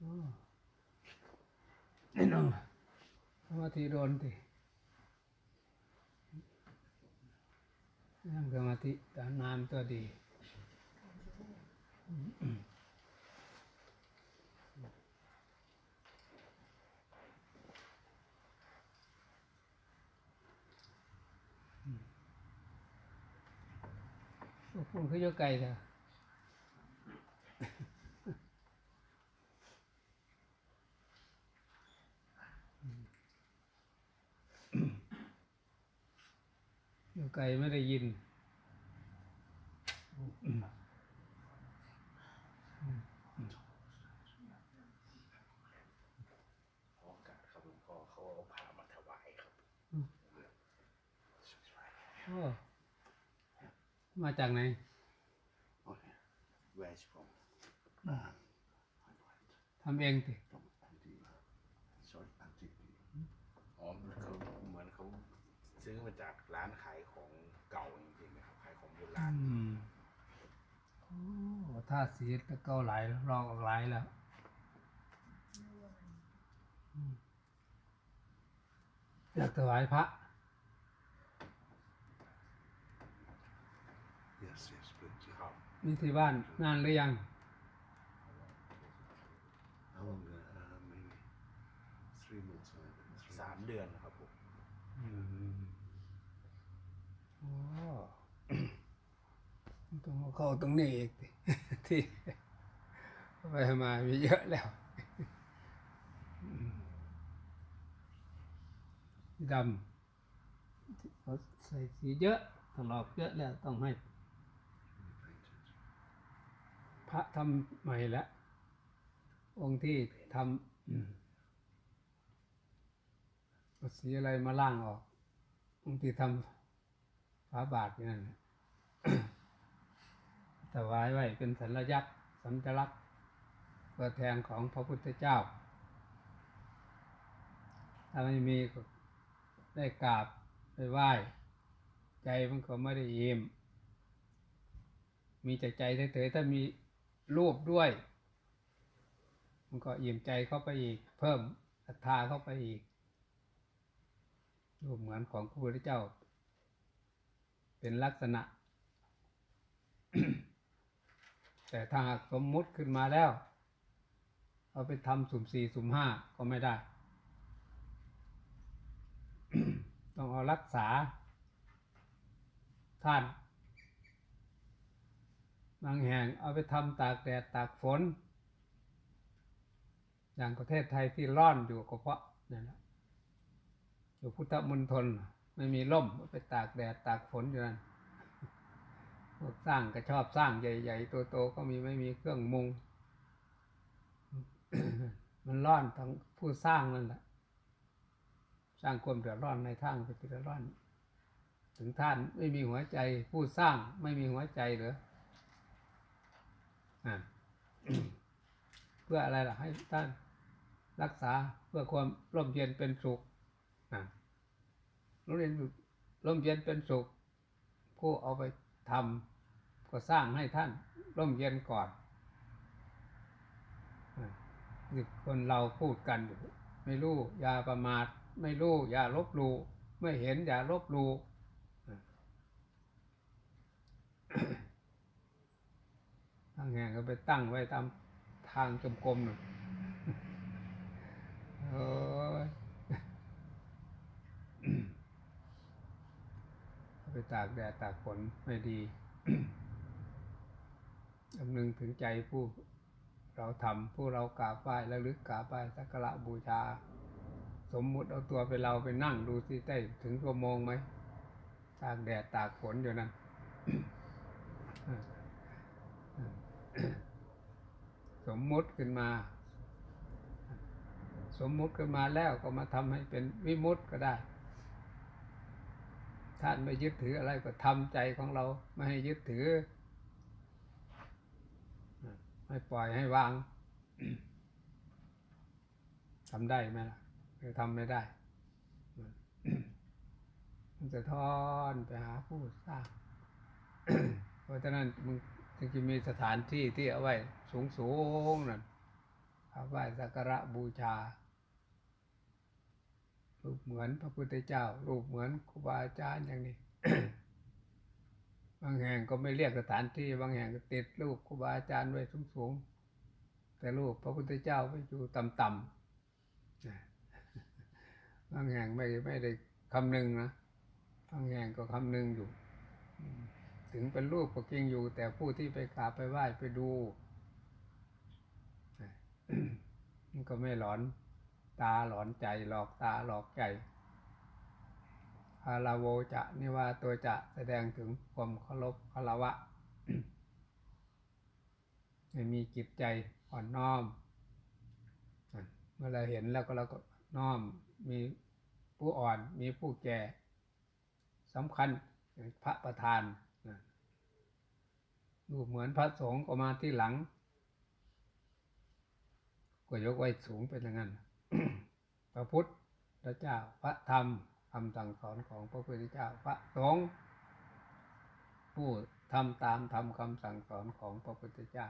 นี่น้องสมาธิโดนตินั่งสมาธิตานานตัวดีพวกคุณคือเยอะไกลเถอะ ไกลไม่ได้ยิน ขอโอกาสครับหลวงพ่อเขาเอาผ้ามาถวายครับโอ้มาจากไหน Okay. Where is from? ทำเองติ From Antigua. Sorry, Antigua. อ๋อเขาเหมือนเขาซื้อมาจากร้านขายของ เก่าจริงๆนะครับขายของโบราณอืมโอ้ท่าสีตะเก้าหลายลอกออกหลายแล้วอืมอยากถวายพระ yes yes please ครับ นี่ที่บ้านนานหรือยัง How long uh, maybe three months or three สามเดือนครับผม โอ้ต้อง เอาเข้าตรงนี้อีกที่ไปมามีเยอะแล้วดำเขาใส่สีเยอะถลอกเยอะแล้วต้องให้ พระทำใหม่ล้วองค์ที่ทำอืมเอาสีอะไรมาล่างออก องค์ที่ทำฝาบาทนั่น ถวายไว้เป็นสัญลักษณ์สัญลักษณ์ตัวแทนของพระพุทธเจ้า ถ้าไม่มีได้กราบได้ไหว้ ใจมันก็ไม่ได้ยิ้มมีแต่ใจเฉยๆถ้ามีรูปด้วย มันก็อิ่มใจเข้าไปอีก เพิ่มศรัทธาเข้าไปอีกรูปเหมือนของพระพุทธเจ้า เป็นลักษณะ แต่ถ้าสมมุติขึ้นมาแล้ว เอาไปทำสุ่มสี่สุ่มห้าก็ไม่ได้ ต้องเอารักษาท่านบางแห่งเอาไปทำตากแดดตากฝน อย่างประเทศไทยที่ร้อนอยู่ก็เพราะนั่แหละอยู่พุทธมณฑลไม่มีร่มเอไปตากแดดตากฝนอยู่นั่น พวกสร้างก็ชอบสร้างใหญ่ๆโตๆก็มีไม่มีเครื่องมุง มันร้อนทั้งผู้สร้างนั่นแหละ สร้างความเดือดร้อนในทางไปเดือดร้อน ถึงท่านไม่มีหัวใจ ผู้สร้างไม่มีหัวใจเหรออ่าเพื่ออะไรล่ะให้ท่านรักษาเพื่อความร่มเย็นเป็นสุขอ่าร่มเย็นร่มเย็นเป็นสุข ผู้เอาไปทำ ก็สร้างให้ท่านร่มเย็นก่อนคนเราพูดกันอยู่ไม่รู้อย่าประมาทไม่รู้อย่าลบลู่ไม่เห็นอย่าลบลู่อ่าทางแห่งก็ไปตั้งไว้ตามทางจมกลมน่ะโอ้ยไปตากแดดตากฝนไม่ดี คำนึงถึงใจผู้เราทำผู้เรากราบไหว้และลึกกราบไหว้สักการะบูชา สมมุติเอาตัวเป็นเราไปนั่งดูที่ใต้ถึงชั่วโมงไหมตากแดดตากฝนอยู่นั่นสมมุติขึ้นมา สมมุติขึ้นมาแล้วก็มาทำให้เป็นวิมุตติก็ได้ท่านไม่ยึดถืออะไรก็ทำใจของเราไม่ให้ยึดถือ ให้ปล่อยให้วางทำได้ไหมล่ะหรือทำไม่ได้มันจะทอนไปหาผู้สร้างเพราะฉะนั้นมึงจึงจะมีสถานที่ที่เอาไว้สูงสูงนั่นกราไว้สักการะบูชารูปเหมือนพระพุทธเจ้า รูปเหมือนครูบาอาจารย์อย่างนี้ บางแห่งก็ไม่เรียกสถานที่ บางแห่งก็ติดรูปครูบาอาจารย์ไว้สูงๆแต่รูปพระพุทธเจ้าไว้อยู่ต่ำๆบางแห่งไม่ไม่ได้คำนึงนะบางแห่งก็คำนึงอยู่ ถึงเป็นรูปก็จริงอยู่ แต่ผู้ที่ไปกราบไปไหว้ไปดูนะมันก็ไม่หลอนตาหลอนใจหลอกตาหลอกใจ คาราโวจะนี่ว่าตัวจะแสดงถึงความเคารพคารวะไม่มีจิตใจอ่อนน้อม เมื่อเราเห็นแล้วก็เราก็น้อมมีผู้อ่อนมีผู้แก่สำคัญพระประธานนะรูเหมือนพระสงฆ์ก็มาที่หลังก็ยกไว้สูงเป็นอย่างนั้น พระพุทธเจ้าพระธรรม คำสั่งสอนของพระพุทธเจ้าพระสงฆ์ผู้ทำตามทำคำสั่งสอนของพระพุทธเจ้า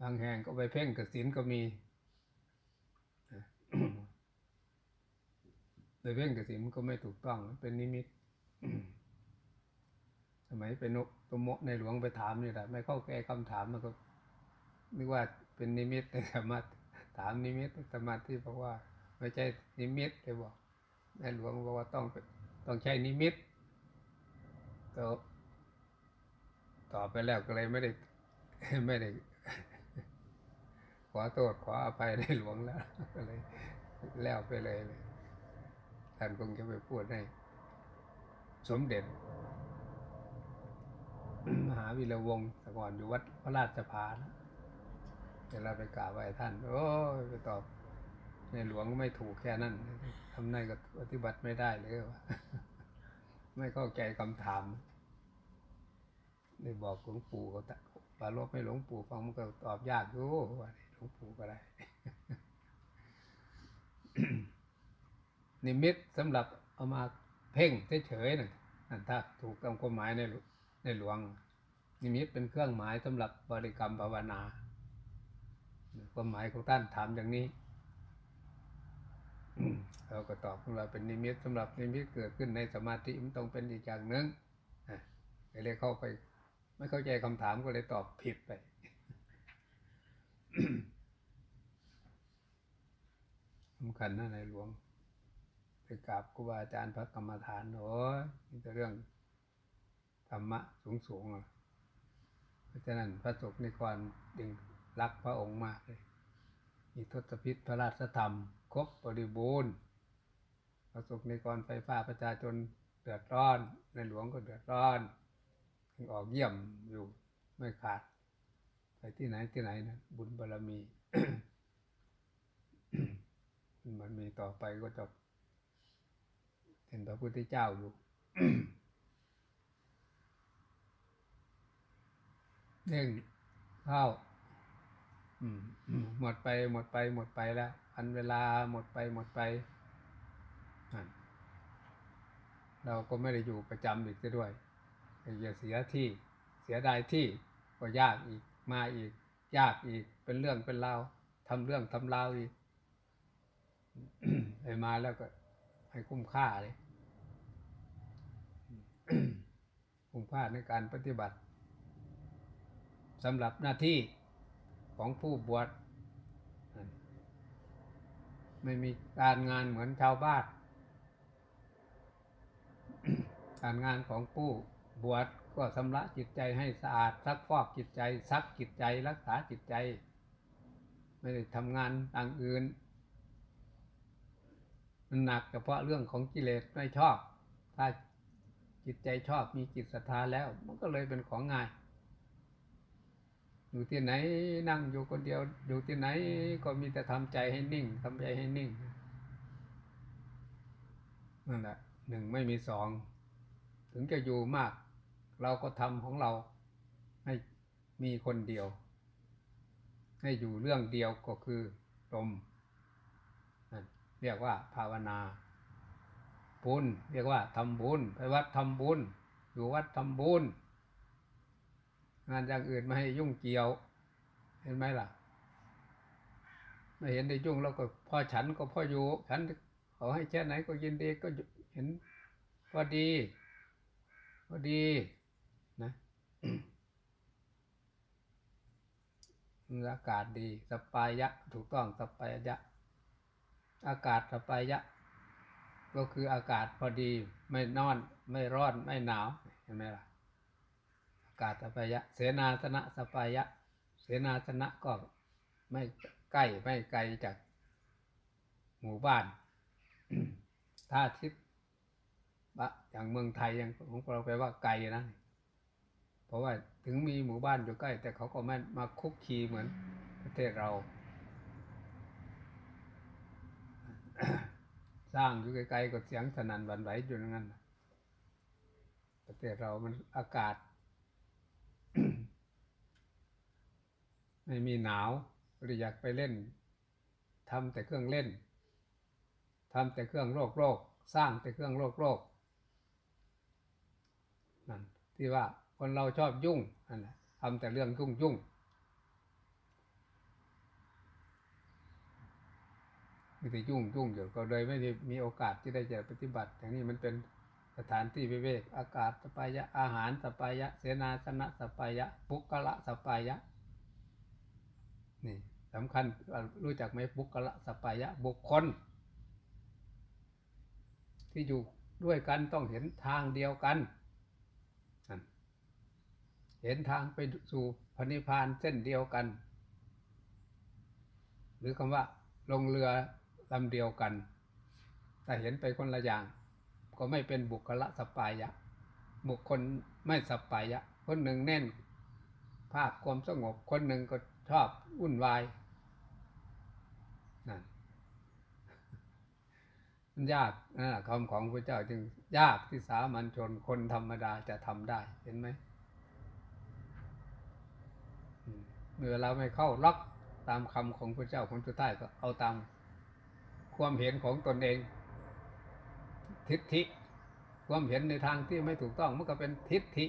บางแห่งก็ไปเพ่งกสินก็มีไปเพ่งกสินก็ไม่ถูกต้องมันเป็นนิมิต สมัยเป็นนกตัวโมะในหลวงไปถามนี่แหละไม่เข้าแก้คำถามมันก็นึกว่าเป็นนิมิตแต่สมาถ ถามนิมิตสมาธิบอกว่า ไม่ใช่นิมิตเลยบอกในหลวงบอกว่าต้องต้องใช้นิมิตก็ตอบไปแล้วก็เลยไม่ได้ไม่ได้ขอโทษขออภัยในหลวงแล้วก็เลยแล้วไปเลยเลยท่านคงจะไปพูดให้ สมเด็จ มหาวิรวงศ์แต่ก่อนอยู่วัดพระราชพานะ เวเราไปกราบไหว้ท่าน โอ้ยไปตอบในหลวงไม่ถูกแค่นั้นทำไงก็ปฏิบัติไม่ได้เลยไม่เข้าใจคำถามได้บอกหลวงปู่เขาตะปรารบให้หลวงปู่ฟังมันก็ตอบยากอยู่ว่าหลวงปู่ก็ได้ นิมิตสำหรับเอามาเพ่งเฉยๆนะั่นถ้าถูกตามความหมายในหลวงในหลวง นิมิตเป็นเครื่องหมายสำหรับบริกรรมภาวนา ความหมายของท่านถามอย่างนี้เราก็ตอบของเราเป็นนิมิตสำหรับนิมิตเกิดขึ้นในสมาธิมันต้องเป็นอีกอย่างหนึ่งอะก็เลยเข้าไป ไม่เข้าใจคำถามก็เลยตอบผิดไปสำคัญนะในหลวงไปกราบครูบาอาจารย์พระกรรมฐานโอ้ยมีแต่เรื่องธรรมะสูงสูงๆอะเพราะฉะนั้นพระสงฆ์ในความดึง รักพระองค์มากเลยมีทศพิษพระราชธรรม ครบบริบูรณ์พระสงฆ์ในกรไฟฟ้าประชาชนเดือดร้อน ในหลวงก็เดือดร้อนยังออกเยี่ยมอยู่ไม่ขาด ไปที่ไหนที่ไหนนะบุญบารรมี มันมีต่อไปก็จะเห็นพระพุทธเจ้าอยู่เร่งเข้า หมดไปหมดไปหมดไปแล้วอันเวลาหมดไปหมดไปนั่นเราก็ไม่ได้อยู่ประจำอีกซะด้วยอย่าเสียที่เสียดายที่ก็ยากอีกมาอีก ยากอีกเป็นเรื่องเป็นราวทำเรื่องทำราวอีกไปมาแล้วก็ให้คุ้มค่าเลยคุ้มค่าในการปฏิบัติสำหรับหน้าที่ ของผู้บวชไม่มีการงานเหมือนชาวบ้าน การงานของผู้บวชก็ชำระจิตใจให้สะอาดซักฟอกจิตใจซักจิตใจรักษาจิตใจ ไม่ได้ทำงานต่างอื่น มันหนักเฉพาะเรื่องของกิเลสไม่ชอบ ถ้าจิตใจชอบมีจิตศรัทธาแล้ว มันก็เลยเป็นของง่าย อยู่ที่ไหนนั่งอยู่คนเดียว อยู่ที่ไหนก็มีแต่ทำใจให้นิ่งทำใจให้นิ่งนั่นแหละหนึ่งไม่มีสองถึงจะอยู่มาก เราก็ทำของเราให้มีคนเดียว ให้อยู่เรื่องเดียวก็คือลมนั่นเรียกว่าภาวนาบุญเรียกว่าทำบุญไปวัดทำบุญอยู่วัดทำบุญ งานอย่างอื่นไม่ให้ยุ่งเกี่ยว เห็นไหมล่ะ ไม่เห็นได้ยุ่งแล้วก็พอฉันก็พออยู่ ฉันขอให้แค่ไหนก็ยินดีก็เห็นพอดีพอดีนะอากาศดีสปายะ ถูกต้องสปายะ อากาศสปายะ ก็คืออากาศพอดี ไม่นอน ไม่ร้อน ไม่หนาว เห็นไหมล่ะ กาศสปายะ เสนาสนะสปายะ เสนาสนะก็ไม่ใกล้ไม่ไกลจากหมู่บ้านถ้าทิศบะอย่างเมืองไทยอย่างของเราไปว่าไกลนะ เพราะว่าถึงมีหมู่บ้านอยู่ใกล้ แต่เขาก็ไม่มาคุกคีเหมือนประเทศเรา สร้างอยู่ไกลๆก็เสียงสนั่นหวั่นไหวอยู่นั่นประเทศเรามันอากาศ ไม่มีหนาวหรืออยากไปเล่นทำแต่เครื่องเล่นทำแต่เครื่องโลกโลกสร้างแต่เครื่องโลกโลกนั่นที่ว่าคนเราชอบยุ่งนั่นแหละทำแต่เรื่องยุ่งยุ่งมีแต่ยุ่งยุ่งอยู่ก็เลยไม่มีโอกาสที่ได้จะปฏิบัติ อย่างนี้มันเป็นสถานที่วิเวกอากาศสปายะอาหารสปายะ เสนาสนะสปายะปุกละสปายะ นี่สำคัญรู้จักไหมบุคละสปายะบุคคล ที่อยู่ด้วยกันต้องเห็นทางเดียวกัน เห็นทางไปสู่พระนิพพานเส้นเดียวกัน หรือคำว่าลงเรือลำเดียวกัน แต่เห็นไปคนละอย่าง ก็ไม่เป็นบุคละสปายะ บุคคลไม่สปายะ คนหนึ่งแน่นภาคความสงบคนหนึ่งก็ ชอบวุ่นวายนั่นมันยากนะคำของพระเจ้าจึงยากที่สามัญชนคนธรรมดาจะทำได้เห็นไหมเมื่อเราไม่เข้าล็อกตามคำของพระเจ้าคนสุดท้ายก็เอาตามความเห็นของตนเอง ทิฏฐิความเห็นในทางที่ไม่ถูกต้องมันก็เป็นทิฏฐิ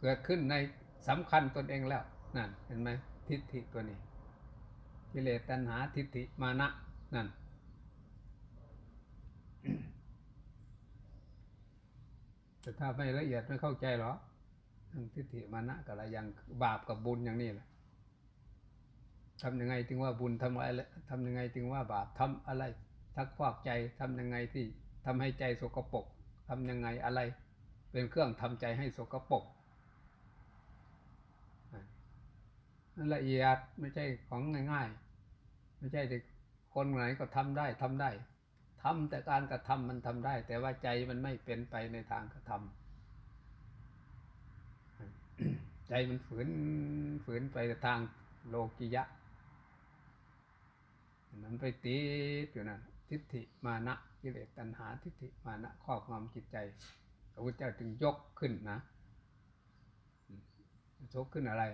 เกิดขึ้นใน สำคัญตนเองแล้วนั่นเห็นไหมทิฏฐิตัวนี้กิเลสตัณหาทิฏฐิมานะนั่นแต่ถ้าไม่ละเอียดไม่เข้าใจหรอทั้งทิฏฐิมานะกับอะไรอย่างบาปกับบุญอย่างนี้แหละทำยังไงจึงว่าบุญทำอะไรทำยังไงจึงว่าบาปทำอะไร ทักพอกใจทำยังไงที่ทำให้ใจสกปรกทำยังไงอะไร เป็นเครื่องทำใจให้สกปรก ละเอียดไม่ใช่ของง่ายๆ ไม่ใช่แต่คนไหนก็ทำได้ทำได้ทำแต่การกระทำมันทำได้ แต่ว่าใจมันไม่เป็นไปในทางกระทำใจมันฝืนฝืนไปทางโลกิยะมันไปติดอยู่นั่นทิฏฐิมานะกิเลสตัณหาทิฏฐิมานะครอบงำจิตใจพระพุทธเจ้าจึงยกขึ้นนะยกขึ้นอะไร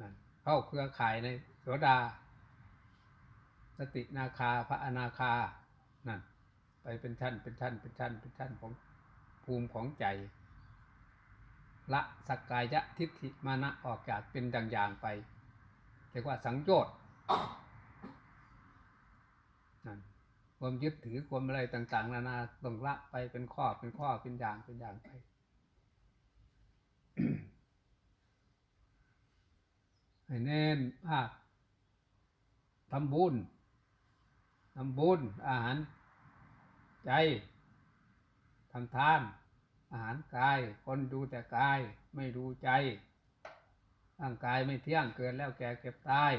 นั่น เข้าเครือข่ายในโสดา สตินาคาพระอนาคานั่นไปเป็นชั้นเป็นชั้นเป็นชั้นเป็นชั้นของภูมิของใจ ละสกกายะทิฏฐิมานะออกจากเป็นดังอย่างไปเรียกว่าสังโยชน์นั่นความยึดถือความอะไรต่าง ๆ นานาต้องละไปเป็นข้อเป็นข้อเป็นอย่างเป็นอย่างไป ให้เน้นภาคทำบุญทำบุญอาหารใจทำทาน อาหารกาย คนดูแต่กายไม่ดูใจ ร่างกายไม่เที่ยงเกินแล้วแก่เก็บตาย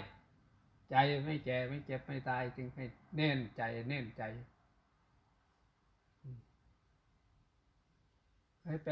ใจไม่แก่ไม่เจ็บไม่ตายจึงให้เน้นใจเน้นใจให้แป